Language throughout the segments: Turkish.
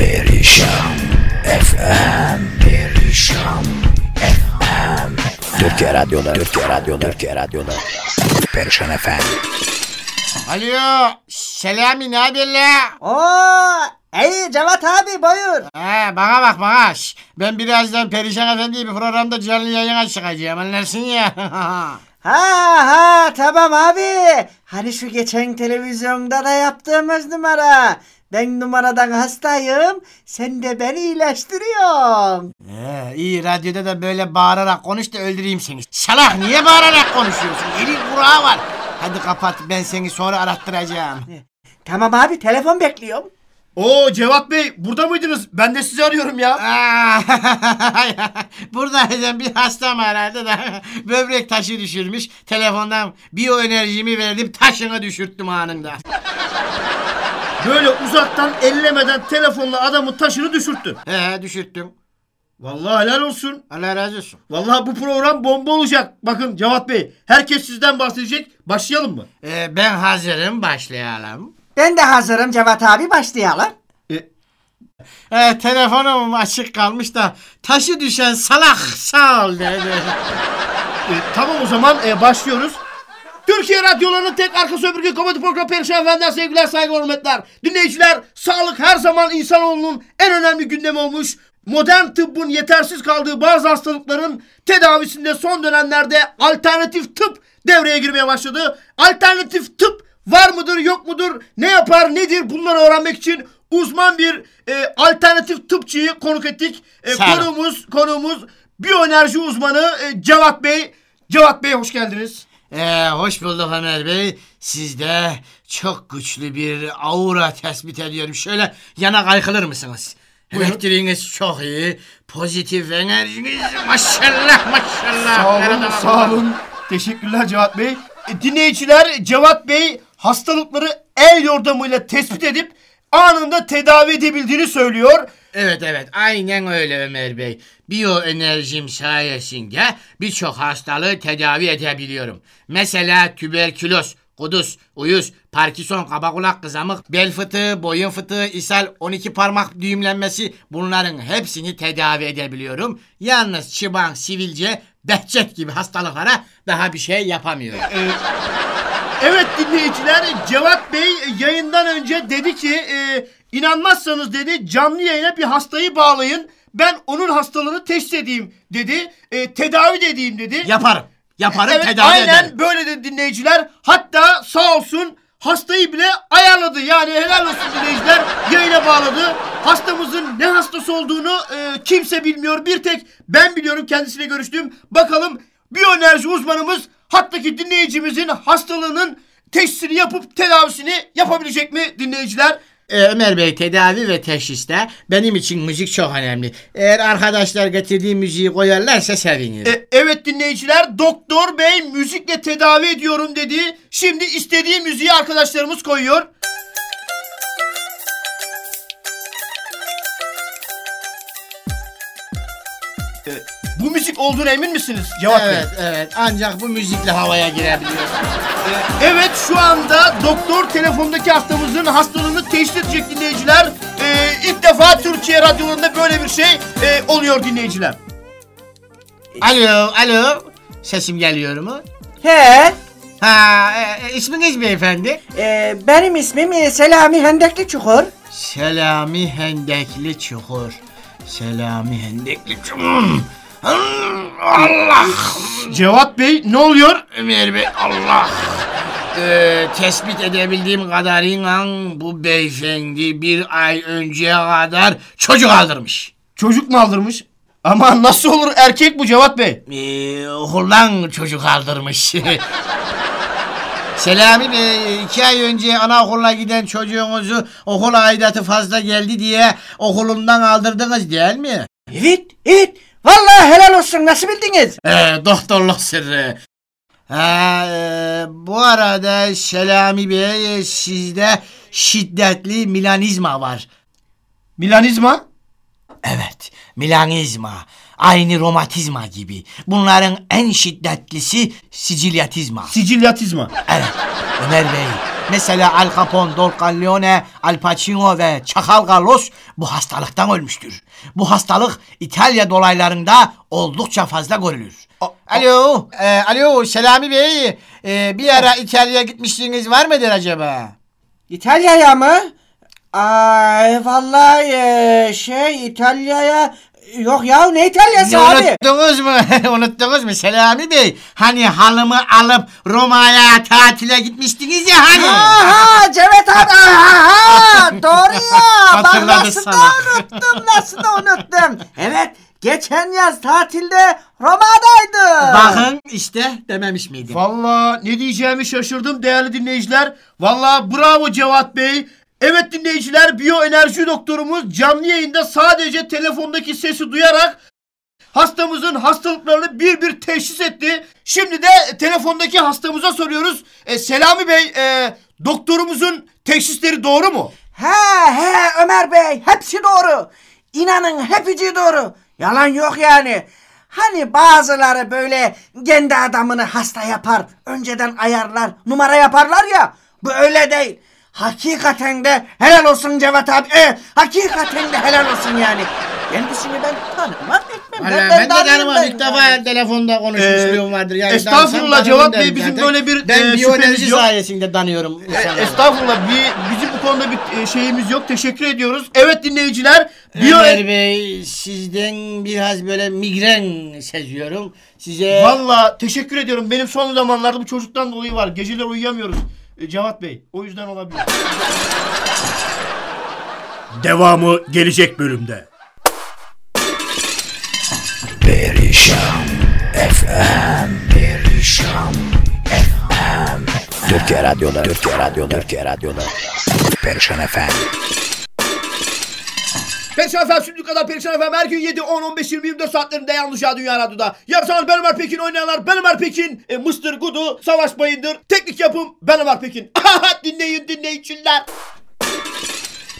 Perişan FM Perişan FM Türkiye Radyo'da Türkiye Radyo'da Türkiye Radyo'da Perişan FM Alo, Selami ne haber la? Oo, iyi Cevat abi buyur. Ha, bana bak bana. Şş, Ben birazdan Perişan Efendi bir programda canlı yayına çıkacağım anlarsın ya. Ha ha tamam abi. Hani şu geçen televizyonda da yaptığımız numara. Ben numaradan hastayım. Sen de beni iyileştiriyorsun. He, iyi radyoda da böyle bağırarak konuş da öldüreyim seni. Salak niye bağırarak konuşuyorsun? Elin kurağı var. Hadi kapat ben seni sonra arattıracağım. Tamam abi telefon bekliyorum. Oo Cevat Bey burada mıydınız? Ben de sizi arıyorum ya. Buradaydım bir hastam aradı da böbrek taşı düşürmüş. Telefondan biyoenerjimi verdim taşını düşürttüm anında. Böyle uzaktan ellemeden telefonla adamın taşını düşürttün. He düşürttüm. Vallahi helal olsun. Allah razı olsun. Vallahi bu program bomba olacak. Bakın Cevat Bey herkes sizden bahsedecek. Başlayalım mı? Ee, ben hazırım başlayalım. Ben de hazırım Cevat abi başlayalım. E, Ee, telefonum açık kalmış da taşı düşen salak sağ ol dedi. e, tamam o zaman e, başlıyoruz. Türkiye radyolarının tek arka sömürge komedi programı Perişan Efendi'den sevgiler saygılar hürmetler. Dinleyiciler sağlık her zaman insanoğlunun en önemli gündemi olmuş. Modern tıbbın yetersiz kaldığı bazı hastalıkların tedavisinde son dönemlerde alternatif tıp devreye girmeye başladı. Alternatif tıp var mıdır yok mudur ne yapar nedir bunları öğrenmek için uzman bir e, alternatif tıpçıyı konuk ettik. E, Sağ olun. konuğumuz konuğumuz biyoenerji uzmanı e, Cevat Bey. Cevat Bey hoş geldiniz. Ee, hoş bulduk Ömer Bey. Sizde çok güçlü bir aura tespit ediyorum. Şöyle yana kaykılır mısınız? Elektriğiniz çok iyi. Pozitif enerjiniz maşallah maşallah. Sağ olun, Nereden sağ olun. Teşekkürler Cevat Bey. E, dinleyiciler Cevat Bey hastalıkları el yordamıyla tespit edip anında tedavi edebildiğini söylüyor. Evet evet aynen öyle Ömer Bey. Biyoenerjim sayesinde birçok hastalığı tedavi edebiliyorum. Mesela tüberküloz, kuduz, uyuz, parkinson, kabakulak kızamık, bel fıtığı, boyun fıtığı, ishal, 12 parmak düğümlenmesi bunların hepsini tedavi edebiliyorum. Yalnız çıban, sivilce, behçet gibi hastalıklara daha bir şey yapamıyorum. Evet dinleyiciler Cevat Bey yayından önce dedi ki e, inanmazsanız dedi canlı yayına bir hastayı bağlayın. Ben onun hastalığını test edeyim dedi. E, tedavi de edeyim dedi. Yaparım. Yaparım Evet tedavi aynen ederim. böyle de dinleyiciler. Hatta sağ olsun hastayı bile ayarladı. Yani helal olsun dinleyiciler yayına bağladı. Hastamızın ne hastası olduğunu e, kimse bilmiyor. Bir tek ben biliyorum kendisiyle görüştüm. Bakalım biyoenerji uzmanımız hattaki dinleyicimizin hastalığının testini yapıp tedavisini yapabilecek mi dinleyiciler? Ee, Ömer Bey tedavi ve teşhiste benim için müzik çok önemli. Eğer arkadaşlar getirdiği müziği koyarlarsa sevinirim. E, evet dinleyiciler doktor bey müzikle tedavi ediyorum dedi. Şimdi istediği müziği arkadaşlarımız koyuyor. E, bu müzik olduğuna emin misiniz Cevat Bey? evet evet ancak bu müzikle havaya girebiliyorsun. E, evet şu anda doktor telefondaki hastamızın hastalığını teşhis edecek dinleyiciler. E, ilk defa Türkiye radyolarında böyle bir şey e, oluyor dinleyiciler. Alo alo sesim geliyor mu? He, Ha e, e, isminiz beyefendi? e, benim ismim e, Selami Hendekli Çukur. Selami Hendekli Çukur. Selami Hendekli Allah! Cevat Bey ne oluyor? Ömer Bey Allah. Ee, tespit edebildiğim kadarıyla bu beyefendi bir ay önceye kadar çocuk aldırmış. Çocuk mu aldırmış? Ama nasıl olur erkek bu Cevat Bey? Ee, okuldan çocuk aldırmış. Selami Bey iki ay önce anaokuluna giden çocuğunuzu okul aidatı fazla geldi diye okulundan aldırdınız değil mi? Evet, evet. Vallahi helal olsun nasıl bildiniz? Ee, doktorluk sırrı. Ha, e, bu arada Selami Bey sizde şiddetli milanizma var. Milanizma? Evet, milanizma. Aynı romatizma gibi. Bunların en şiddetlisi sicilyatizma. Sicilyatizma. Evet, Ömer Bey, Mesela Al Capone, Don Corleone, Al Pacino ve Çakal Carlos bu hastalıktan ölmüştür. Bu hastalık İtalya dolaylarında oldukça fazla görülür. Alo, e, alo Selami Bey, e, bir ara İtalya'ya gitmişliğiniz var mıdır acaba? İtalya'ya mı? Ay vallahi e, şey İtalya'ya yok ya ne İtalya'sı abi? Unuttunuz mu? Unuttunuz mu Selami Bey? Hani halımı alıp Roma'ya tatile gitmiştiniz ya hani. Ha ha Cevet abi ha ha doğru ya bak Hatırladı nasıl da sana. unuttum nasıl da unuttum. Evet geçen yaz tatilde Roma'daydım. Bakın işte dememiş miydim? Valla ne diyeceğimi şaşırdım değerli dinleyiciler. Valla bravo Cevat Bey. Evet dinleyiciler biyoenerji doktorumuz canlı yayında sadece telefondaki sesi duyarak hastamızın hastalıklarını bir bir teşhis etti. Şimdi de telefondaki hastamıza soruyoruz. E, Selami Bey e, doktorumuzun teşhisleri doğru mu? He he Ömer Bey hepsi doğru. İnanın hepsi doğru. Yalan yok yani. Hani bazıları böyle kendi adamını hasta yapar, önceden ayarlar, numara yaparlar ya. Bu öyle değil. Hakikaten de helal olsun Cevat abi. E, hakikaten de helal olsun yani. Kendisini ben tanımam etmem. Valla ben, de tanıyorum tanımam. ben İlk defa yani. telefonda konuşmuşluğum vardır. Yani estağfurullah Cevat Bey, bizim zaten. böyle bir, Ben e, şüphemiz yok. sayesinde tanıyorum E, estağfurullah bir, bizim bu konuda bir e, şeyimiz yok. Teşekkür ediyoruz. Evet dinleyiciler. Biyo Ömer Bey sizden biraz böyle migren seziyorum. Size Valla teşekkür ediyorum. Benim son zamanlarda bu çocuktan dolayı var. Geceler uyuyamıyoruz. E, Cevat Bey o yüzden olabilir. Devamı gelecek bölümde. Perişan FM Perişan FM Türkiye Radyo'da Türkiye Radyo'da Türkiye Radyo'da Perişan FM Perişan Efendim şimdi kadar Perişan Efendim her gün 7, 10, 15, 20, 24 saatlerinde Yanlış Ya Dünya Radyo'da. Yarışanlar ben Ömer Pekin oynayanlar ben Ömer Pekin, e, Mıstır Gudu, Savaş Bayındır, teknik yapım ben Ömer Pekin. dinleyin dinleyiciler.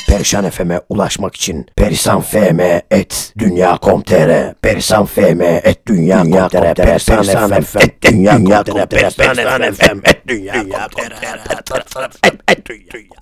Perişan FM'e ulaşmak için Perisan FM et dünya.com.tr Perisan FM et dünya.com.tr Perisan FM et dünya.com.tr Perisan FM et dünya.com.tr et dünya.